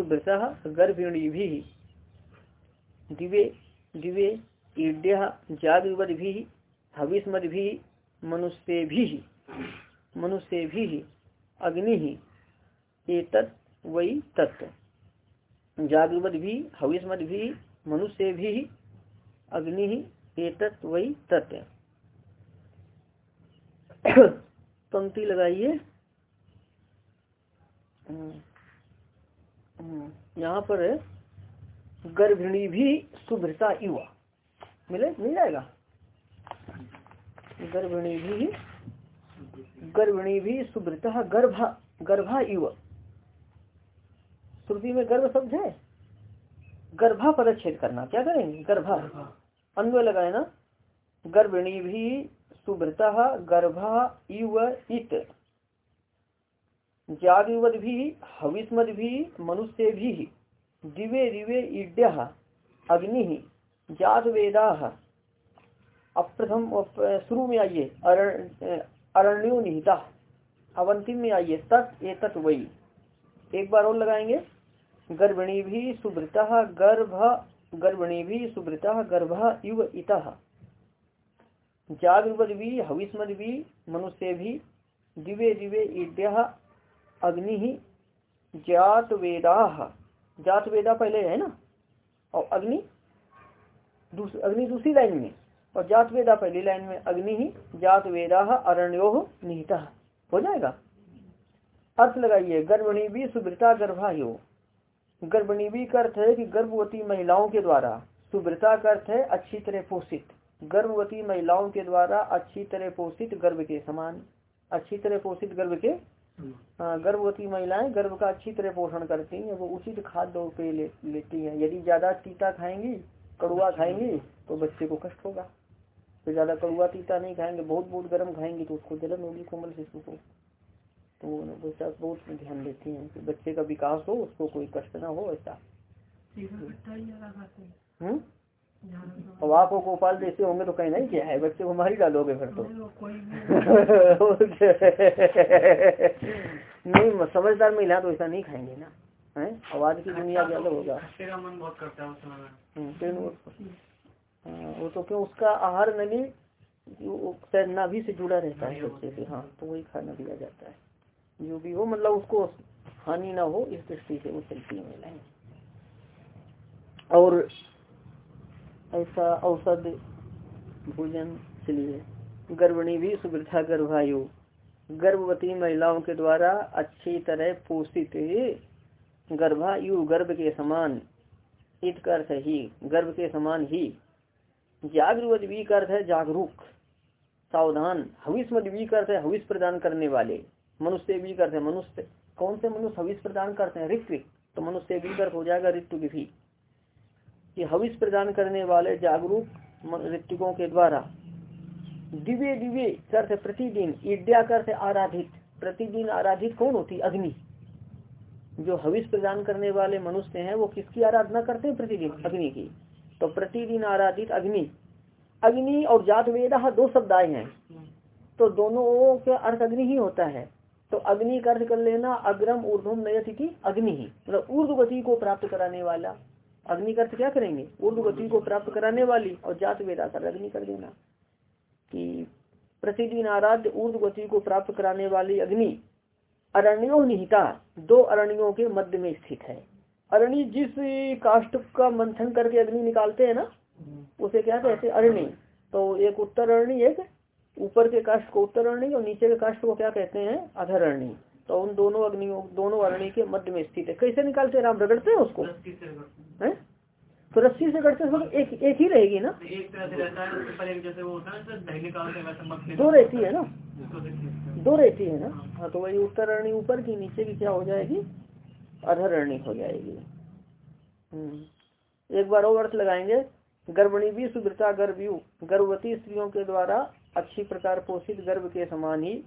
Speaker 1: सुभ्रत गर्भिणी भी दिवे दिवे, ईड्य जागवद भी हविस्मद भी मनुष्य भी मनुष्य भी अग्नि एक वही तत्व जागृवद भी हविस्मद भी मनुष्य भी अग्नि एक वही तत्व पंक्ति लगाइए। यहाँ पर गर्भिणी भी शुभ्रता युवा। मिले? मिल जाएगा? गर्भिणी भी गर्भिणी भी शुभ्रता गर्भा गर्भा युवा। श्रुति में गर्भ शब्द है? गर्भा पदच्छेद करना। क्या करेंगे? गर्भा। अन्वय लगाए ना? गर्भिणी भी सुभृता गर्भा इव इत। जागवद भी हविस्मद भी, मनुष्य भी, दिवे दिवे ईड्य अग्नि जात वेदा। अब प्रथम शुरू में आइए अरण्यो निहिता। अवंतिम में आइए, तत् ए वही एक बार और लगाएँगे। गर्भिणी भी सुभृता, गर्भ, गर्भिणी भी सुभृता, गर्भ इव इत। जागृवद भी हविस्मद भी, मनुष्य भी, दिवे दिवे ईड्य अग्नि ही जात वेदा जात वेदा पहले है ना? और अग्नि? दूस, अग्नि दूसरी लाइन में। और जात वेदा पहली लाइन में अग्नि ही जात वेदा अरण्यो निहिता। हो जाएगा? अर्थ लगाइए गर्भणी भी सुब्रता गर्भायो। गर्भणी भी का अर्थ है कि गर्भवती महिलाओं के द्वारा। सुब्रता का अर्थ है अच्छी तरह पोषित। गर्भवती महिलाओं के द्वारा अच्छी तरह पोषित गर्भ के समान। अच्छी तरह पोषित गर्भ के गर्भवती महिलाएँ गर्भ का अच्छी तरह पोषण करती हैं वो उचित खाद्य पे ले, लेती हैं। यदि ज़्यादा तीता खाएँगी कड़ुआ खाएँगी तो बच्चे को कष्ट होगा। तो ज़्यादा कड़ुआ तीता नहीं खाएँगे बहुत बहुत गर्म खाएँगे तो उसको जलन होगी कोमल शिशु को तो बच्चा बहुत ध्यान देती हैं कि बच्चे का विकास हो उसको कोई कष्ट ना हो ऐसा। अब आप गोपाल जैसे होंगे तो कहीं नहीं क्या है बच्चे को मारी डालोगे फिर तो। नहीं। समझदार महिला तो ऐसा नहीं खाएँगे ना है? आवाज़ की दुनिया के अलग होगा।
Speaker 2: मन बहुत करता है
Speaker 1: हम्म, हाँ, वो तो क्यों उसका आहार नली नाभि से जुड़ा रहता है बच्चे से हाँ तो वही खाना दिया जाता है। जो भी हो मतलब उसको हानि ना हो इस दृष्टि से वो चलती है महिलाएँ। और ऐसा औषध भोजन चलिए गर्भणी भी सुवृद्धा गर्भायु। गर्भवती महिलाओं के द्वारा अच्छी तरह पोषित गर्भायु गर्भ के समान। इत अर्थ ही गर्भ के समान ही। जागरूक भी अर्थ है जागरूक। सावधान हविष मद भी अर्थ है हविष प्रदान करने वाले। मनुष्य भी अर्थ है मनुष्य। कौन से मनुष्य हविष प्रदान करते हैं? ऋत्विक। तो मनुष्य भी गर्भ हो जाएगा ऋतु भी। कि हविष प्रदान करने वाले जागरूक ऋतिकों के द्वारा दिव्य दिव्य करते प्रतिदिन ईड्या करते आराधित, प्रतिदिन आराधित कौन होती? अग्नि। जो हविष प्रदान करने वाले मनुष्य हैं, वो किसकी आराधना करते हैं प्रतिदिन? अग्नि की। तो प्रतिदिन आराधित अग्नि। अग्नि और जात वेदा दो शब्द आए हैं। तो दोनों का अर्थ अग्नि ही होता है। तो अग्नि का अर्थ कर लेना अग्रम ऊर्धम नयति अग्नि ही। मतलब ऊर्धवती को प्राप्त कराने वाला अग्नि का अर्थ क्या करेंगे? उर्द गति को प्राप्त कराने वाली और जात वेदा अग्नि कर देना। कि प्रतिदिन आराध्य ऊर्ध गति को प्राप्त कराने वाली अग्नि अरण्यो निहिता, दो अरण्यों के मध्य में स्थित है। अरण्य जिस काष्ट का मंथन करके अग्नि निकालते हैं ना, उसे क्या कहते हैं? अरण्य। तो एक उत्तर अरण्य एक ऊपर के काष्ट को उत्तर अरण्य और नीचे के काष्ट को क्या कहते हैं? अधर अरण्य तो उन दोनों अग्नियों दोनों अरण्य के मध्य में स्थित है। कैसे निकालते हैं? राम रगड़ते हैं उसको? है। तो रस्सी से कटते समय एक एक ही रहेगी ना?
Speaker 2: एक तरह से रहता है पर एक जैसे वो होता है
Speaker 1: दो रहती है ना? दो रहती है ना? हाँ। तो वही उत्तरणी ऊपर की नीचे की क्या हो जाएगी? अधरणी हो जाएगी। हम्म। एक बार और अर्थ लगाएँगे। गर्भणी भी सुवृता गर्भयु गर्भवती स्त्रियों के द्वारा अच्छी प्रकार पोषित गर्भ के समान ही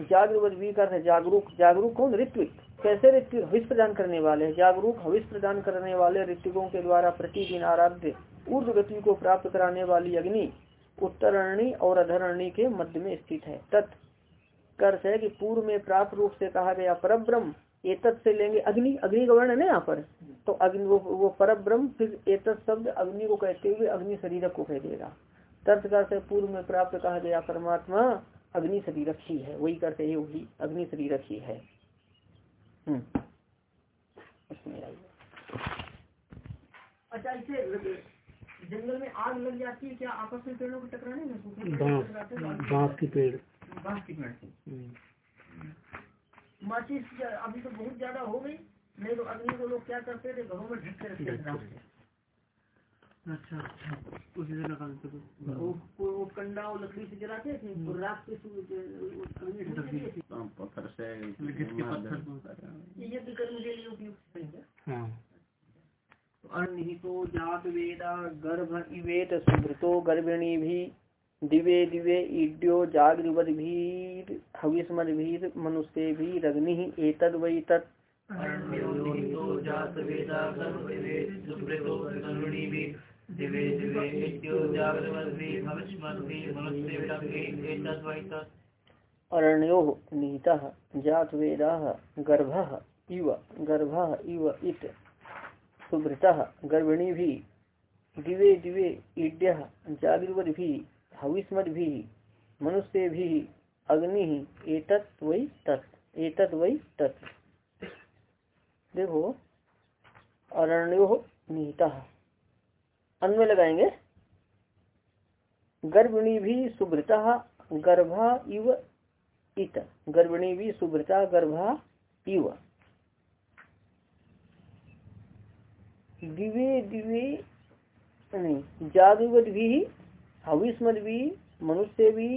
Speaker 1: भी कर जागरूक जागरूक कौन? ऋत्विक। कैसे ऋत्विक? हविष प्रदान करने वाले जागरूक हविष प्रदान करने वाले ऋत्विकों के द्वारा प्रतिदिन आराध्य ऊर्ध गति को प्राप्त कराने वाली अग्नि उत्तरणी और अधरणी के मध्य में स्थित है। तत् कर्थ है कि पूर्व में प्राप्त रूप से कहा गया पर ब्रह्म से लेंगे अग्नि। अग्नि का वर्ण है यहाँ पर? तो अग्नि वो, वो पर ब्रह्म फिर एतत् शब्द अग्नि को कहते हुए अग्नि शरीर को कह देगा। कर पूर्व में प्राप्त कहा गया परमात्मा अग्नि शरीरक्षी है वही करते है वही अग्नि शरीरक्षी है। हम्म। अच्छा इसे जंगल में आग लग जाती है क्या आपस में पेड़ों को टकराने में
Speaker 3: बाँस की पेड़।
Speaker 1: बाँस की पेड़ हम्म। माचिस अभी तो बहुत ज़्यादा हो गई नहीं तो अग्नि को लोग क्या करते थे? घरों में ढक के रखते
Speaker 2: अच्छा अच्छा। उसी से निकालते थे।
Speaker 1: वो वो कंडा और लकड़ी से जलाते थे और रात के
Speaker 3: पत्थर से
Speaker 2: घिस के पत्थर
Speaker 1: ये भी कर्म के लिए उपयुक्त हाँ। अनिहितो जात वेदा गर्भ इवेत सुभृतो गर्भिणी भी दिवे दिवे ईड्यो जागृवद भीर हविस्मद भीर मनुष्य भी रग्नि एतद वै तत्
Speaker 2: जात वेदा गर्भ सुभृतो गर्भिणी भी
Speaker 1: अरण्यो नीत जात वेदा गर्भ इव गर्भ इव इत। सुभृत गर्भिणी भी दिवे दिवे ईड्य जागृवद भी हविस्मद भी मनुष्य भी अग्नि एतत् वै तत् एतत् वै तत् देखो, अरण्यो निहिता अन्वय लगाएँगे। गर्भिणी भी सुभृता गर्भा इव इत। गर्भिणी भी सुभृता गर्भा इव। दिवे दिवे जादुवत भी हविस्मद भी मनुष्य भी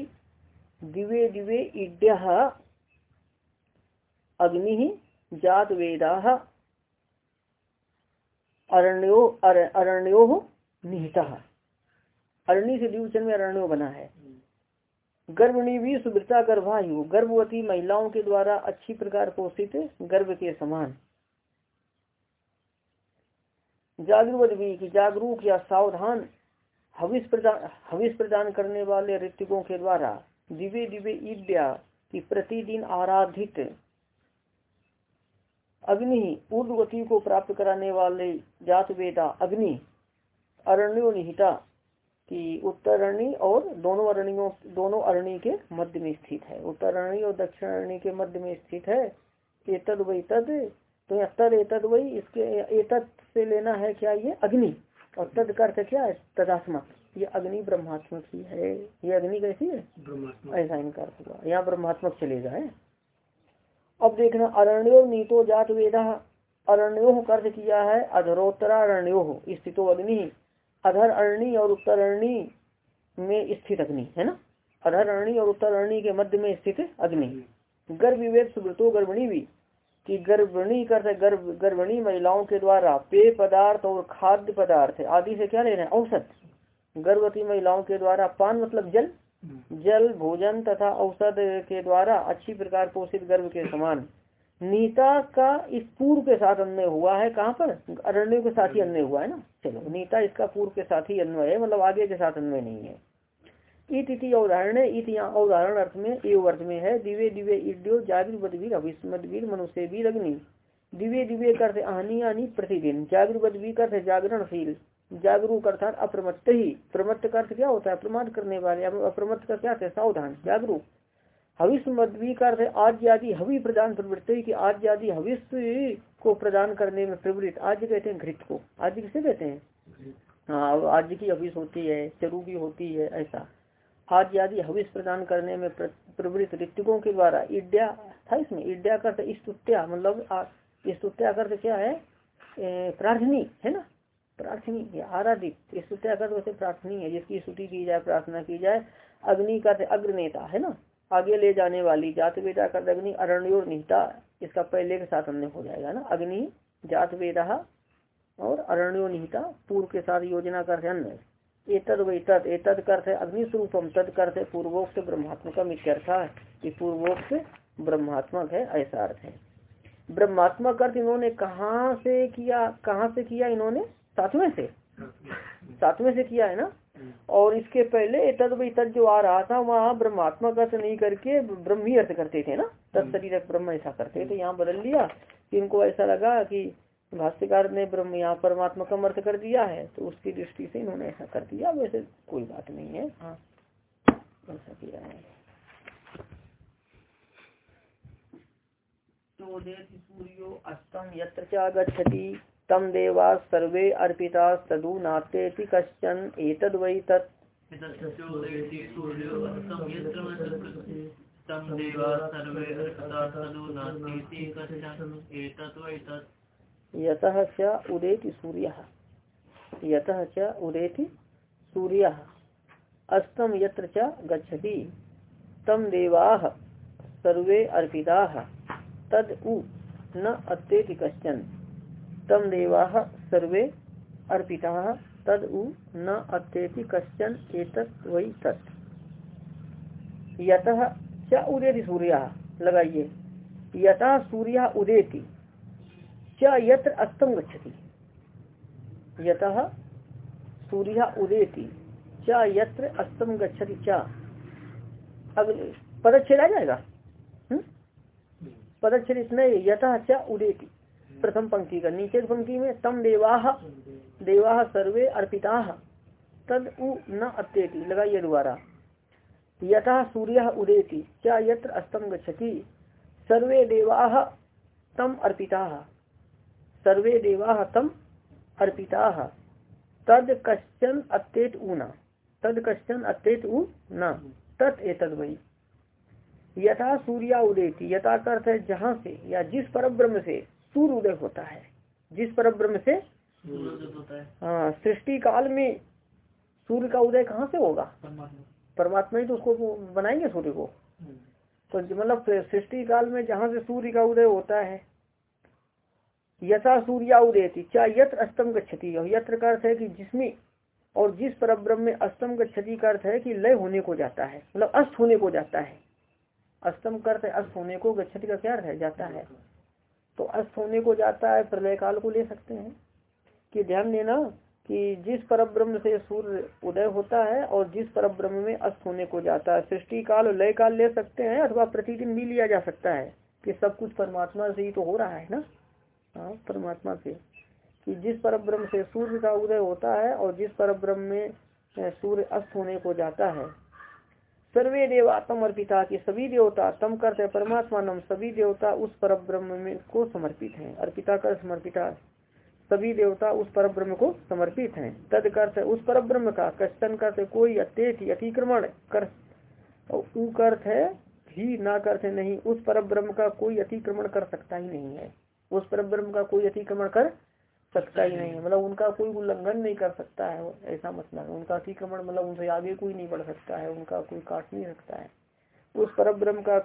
Speaker 1: दिवे दिवे इड्य अग्नि जात वेदा अरण्यो अर, अरण्यो निहिता। अरण्य से द्विवचन में अरण्यो बना है। गर्भणी भी सुवृता गर्भायु। गर्भवती महिलाओं के द्वारा अच्छी प्रकार पोषित गर्भ के समान। जागरूक भी की जागरूक या सावधान हविष प्रदान हविष प्रदान करने वाले ऋतिकों के द्वारा दिव्य दिव्य ईद्या की प्रतिदिन आराधित अग्नि ऊर्धवती को प्राप्त कराने वाले जात वेदा अग्नि अरण्यो निहिता की उत्तरणी और दोनों अरणियों दोनों अरणी के मध्य में स्थित है। उत्तरणी और दक्षिण अरणी के मध्य में स्थित है। एतद वही तद तो यहाँ एतद वही इसके एतद से लेना है क्या ये? अग्नि। और तद का अर्थ क्या है? तदात्मक ये अग्नि ब्रह्मात्मक ही है। ये अग्नि कैसी है? ऐसा इनका अर्थ हुआ। यहाँ ब्रह्मात्मक चलेगा है अब देखना अरण्यो नीतो जात वेदा। अरण्यो का अर्थ किया है अधरोत्तरारण्यो स्थितो अग्नि। अधर अरणी और उत्तर अरणी में स्थित अग्नि है ना? अधर अरणी और उत्तर अरणी के मध्य में स्थित अग्नि। गर्भ विवेक सुब्रतो गर्भिणी भी कि गर्भिणी करते गर्भ गर्भिणी महिलाओं के द्वारा पेय पदार्थ और खाद्य पदार्थ आदि से क्या लेना है? औसत। गर्भवती महिलाओं के द्वारा पान मतलब जल। जल भोजन तथा औषध के द्वारा अच्छी प्रकार पोषित गर्भ के समान। नीता का इस पूर्व के साथ अन्वय हुआ है, कहाँ पर? अरण्य के साथ ही अन्वय हुआ है ना? चलो, नीता इसका पूर्व के साथ ही अन्वय है मतलब आगे के साथ अन्वय नहीं है। इति उदाहरण इत यहाँ उदाहरण अर्थ में, एव अर्थ में है दिव्य दिव्य इड्यो अभिस्मदवीर मनुष्य वीर, अग्नि। दिव्य दिव्य करते आनी आनी प्रतिदिन जागृवदवी करते जागरणशील। जागरूक अर्थात अप्रमत्त ही। प्रमत्त का अर्थ क्या होता है? प्रमाद करने वाले, अप्रमत्त का क्या है? सावधान, जागरूक। हविष मदवी का अर्थ आज आदि हवि प्रदान प्रवृत्ति की आज आदि हविष को प्रदान करने में प्रवृत्त। आज कहते हैं घृत को। आज किसे कहते हैं? हाँ आज की हविष होती है, चरु की होती है, ऐसा। आज आदि हविष प्रदान करने में प्रवृत्त ऋतिकों के द्वारा इड्या, था इसमें? इड्या का स्तुत्या मतलब स्तुत्या का क्या है? प्रार्थनी, है ना? प्रार्थनी आराधित स्तुत्या का वैसे प्रार्थनी है, जिसकी स्तुति की जाए, प्रार्थना की जाए, अग्नि का अग्रनेता, है ना? आगे ले जाने वाली जात वेदा का अग्नि अरण्योर निहिता, इसका पहले के साथ अन्य हो जाएगा ना? अग्नि जात वेदा और अरण्यो निहिता, पूर्व के साथ योजना करते अन्य एतद वही तद एतद करते अग्नि स्वरूपम तद करते पूर्वोक्त ब्रह्मात्मक मित्यर्था कि पूर्वोक्त ब्रह्मात्मक है, ऐसा अर्थ है। ब्रह्मात्मक अर्थ इन्होंने कहाँ से किया, कहाँ से किया इन्होंने? सातवें से? सातवें से किया है ना? और इसके पहले तद वही तद जो आ रहा था वहाँ ब्रह्मात्मक अर्थ नहीं करके ब्रह्म ही अर्थ करते थे ना? तद शरीर ब्रह्म ऐसा करते थे यहाँ बदल लिया कि इनको ऐसा लगा कि भाष्यकार ने ब्रह्म यहाँ परमात्मा का अर्थ कर दिया है तो उसकी दृष्टि से इन्होंने ऐसा कर दिया वैसे कोई बात नहीं है। हाँ। ऐसा किया है। तो सूर्यो अस्तम यत्र गच्छति तम देवा सर्वे अर्पिता तदु नाते कश्चन एतद वही तत्। यतः च उदेति सूर्य। यतः च उदेति सूर्य। अस्तम यत्र च गच्छति। तम देवाः सर्वे अर्पिताः। तद उ न अत्येति कश्चन। तम देवाः सर्वे अर्पिताः, तद उ न अत्येति कश्चन एतत् वही तत्। यतः च उदेति सूर्य, लगाइए। यथा सूर्य उदेति क्या यत्र अस्तम गच्छति। यतः सूर्य उदेति क्या यत्र अस्तम गच्छति क्या अगले पदच्छेद आ जाएगा? पदच्छेद इतना यतः क्या उदेति। प्रथम पंक्ति का, नीचे पंक्ति में तम देवाह देवाह सर्वे अर्पिता। तद उ न अत्येति, लगाइए दोबारा। यथा सूर्य उदेति, क्या यत्र अस्तम गच्छति? सर्वे देवाह तम अर्पिता। सर्वे देवा तम अर्पिता। तद कश्चन अत्येत ऊना तद कश्चन अत्येत ऊ न। तत् एतद वही यथा सूर्या उदयती यथा अर्थ है जहाँ से, या जिस पर ब्रह्म से सूर्य उदय होता है जिस पर ब्रह्म से हाँ। सृष्टि काल में सूर्य का उदय कहाँ से होगा? परमात्मा। ही तो उसको बनाएँगे सूर्य को। तो मतलब सृष्टि काल में जहाँ से सूर्य का उदय होता है यथा सूर्या उदय थी क्या यत्र अस्तम गति यत्र का अर्थ है कि जिसमें और जिस पर ब्रह्म में अस्तम गति का अर्थ है कि लय होने को जाता है मतलब अस्त होने को जाता है। अस्तम का अर्थ अस्त होने को गच्छति का क्या अर्थ है? जाता है। तो अस्त होने को जाता है प्रलय काल को ले सकते हैं। कि ध्यान देना कि जिस पर ब्रह्म से सूर्य उदय होता है और जिस पर ब्रह्म में अस्त होने को जाता है, सृष्टि काल लय काल ले सकते हैं अथवा प्रतिदिन भी लिया जा सकता है। कि सब कुछ परमात्मा से ही तो हो रहा है ना? हाँ परमात्मा से। कि जिस पर ब्रह्म से सूर्य का उदय होता है और जिस पर ब्रह्म में सूर्य अस्त होने को जाता है सर्वे देवा, तम अर्पिता की सभी देवता, तम करते परमात्मा नम, सभी देवता उस पर ब्रह्म में को समर्पित हैं। अर्पिता कर समर्पिता, सभी देवता उस पर ब्रह्म को समर्पित हैं। तद करते उस पर ब्रह्म का, कश्चन करते कोई अत्येत अतिक्रमण कर अर्थ है ही ना करते नहीं, उस पर ब्रह्म का कोई अतिक्रमण कर सकता ही नहीं है। उस पर ब्रह्म का कोई अतिक्रमण कर सकता ही नहीं है। मतलब उनका कोई उल्लंघन नहीं कर सकता है ऐसा मतलब उनका अतिक्रमण मतलब उनसे आगे कोई नहीं बढ़ सकता है उनका कोई काट नहीं सकता है। उस पर ब्रह्म का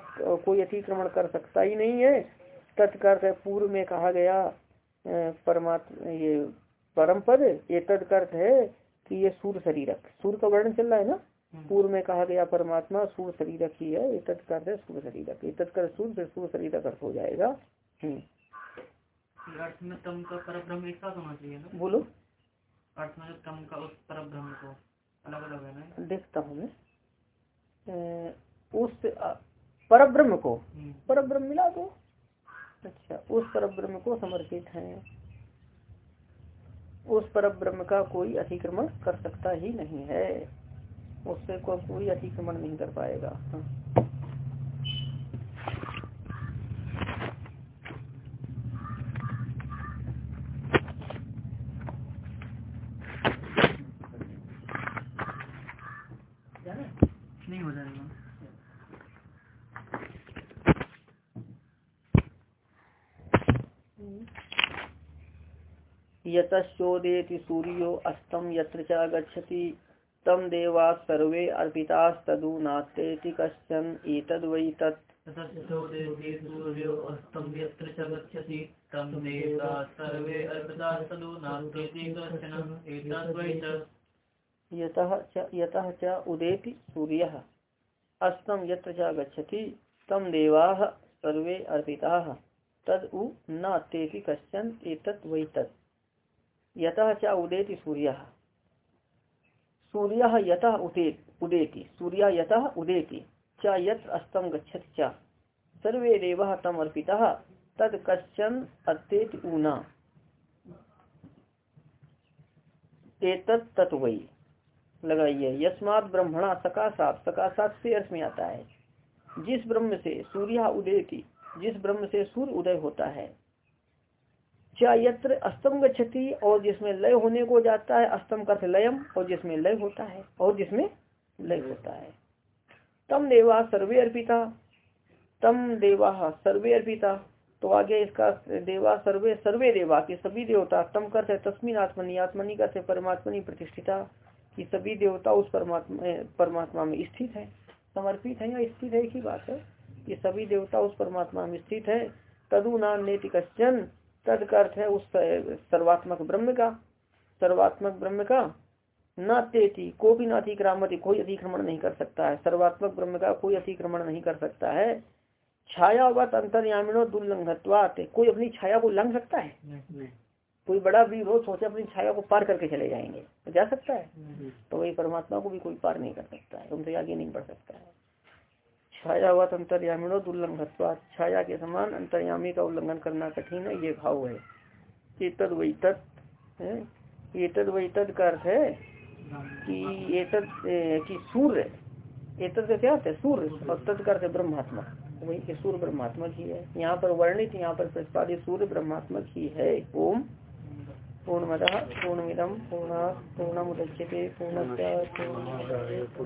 Speaker 1: कोई अतिक्रमण कर सकता ही नहीं है। तत्कर्थ पूर्व में कहा गया परमात्मा ये परम पद ये तत्कर्थ है कि ये सूर्य शरीरक। सूर्य का वर्णन चल रहा है ना? हम्म। पूर्व में कहा गया परमात्मा सूर्य शरीरक ही है ये तत्कर्थ है सूर्य शरीरक। ये तत्कर्थ सूर्य से सूर्य शरीरक अर्थ हो जाएगा। हम्म।
Speaker 2: अर्थ में तम का पर ब्रह्म एक साथ होना चाहिए ना?
Speaker 1: बोलो।
Speaker 2: अर्थ में तम का उस पर ब्रह्म को। अलग अलग है ना?
Speaker 1: देखता हूँ मैं। उस पर ब्रह्म को। हम्म। पर ब्रह्म मिला दो। अच्छा उस पर ब्रह्म को समर्पित है। उस पर ब्रह्म का कोई अतिक्रमण कर सकता ही नहीं है। उससे कोई अतिक्रमण नहीं कर पाएगा। हाँ।
Speaker 2: नहीं हो जाएगा
Speaker 1: यतोदेति सूर्यो अस्तम यत्र च गच्छति तम देवा सर्वे अर्पितास्तदु नास्तेति कश्चन एतद् वै तत्। यतः च उदेति सूर्यः अस्तम यत्र च गच्छति तम देवाः सर्वे अर्पिताः तद उ न तेति कश्चन एतत् वै तत्। यतः च उदेति सूर्यः। सूर्य यत उदेति। सूर्य यत उदेति। च यत अस्तम गच्छति च। सर्वे देव तम अर्पिता। तद कश्चन अत्येत ऊना। एतत् तत्वई लगाइए। यस्मात ब्रह्मणा सकाशात सकाशात से अर्थ में आता है। जिस ब्रह्म से सूर्य उदय की जिस ब्रह्म से सूर्य उदय होता है क्या यत्र अस्तम गति और जिसमें लय होने को जाता है, अस्तम का लयम, और जिसमें लय होता है, और जिसमें लय होता है। तम देवा सर्वे अर्पिता, तम देवा सर्वे अर्पिता। तो आगे इसका देवा सर्वे सर्वे देवा के सभी देवता, तम करते तस्मिन आत्मनि आत्मनि करते परमात्मनि प्रतिष्ठिता, कि सभी देवता उस परमात्मा परमात्मा में स्थित है, समर्पित है या स्थित है ही बात है, कि सभी देवता उस परमात्मा में स्थित है। तदु नाम नेतिकश्चन तद का अर्थ है उस सर्वात्मक ब्रह्म का। सर्वात्मक ब्रह्म का न तेती को भी न अतिक्रामती कोई अतिक्रमण नहीं कर सकता है। सर्वात्मक ब्रह्म का कोई अतिक्रमण नहीं कर सकता है। छायावत अंतर्यामिनो दुर्लंघत्वात कोई अपनी छाया को लंघ सकता है? कोई बड़ा भी हो सोचे अपनी छाया को पार करके चले जाएँगे तो जा सकता है। तो वही परमात्मा को भी कोई पार नहीं कर सकता है उनसे आगे नहीं बढ़ सकता है। छायावत अंतर्यामिनो दुर्लंघत्वा छाया के समान अंतर्यामी का उल्लंघन करना कठिन है, ये भाव है। ये तद वही तत् ये तद वही तद का अर्थ है कि ये तद कि सूर्य, ये तद का क्या है? सूर्य। और तद का अर्थ है ब्रह्मात्मा। वही सूर्य ब्रह्मात्मक ही है। यहाँ पर वर्णित, यहाँ पर प्रतिपादित सूर्य ब्रह्मात्मक ही है। ओम पूर्णमद पूर्णमिदम पूर्ण पूर्णमुदच्यते पूर्णस्य पूर्ण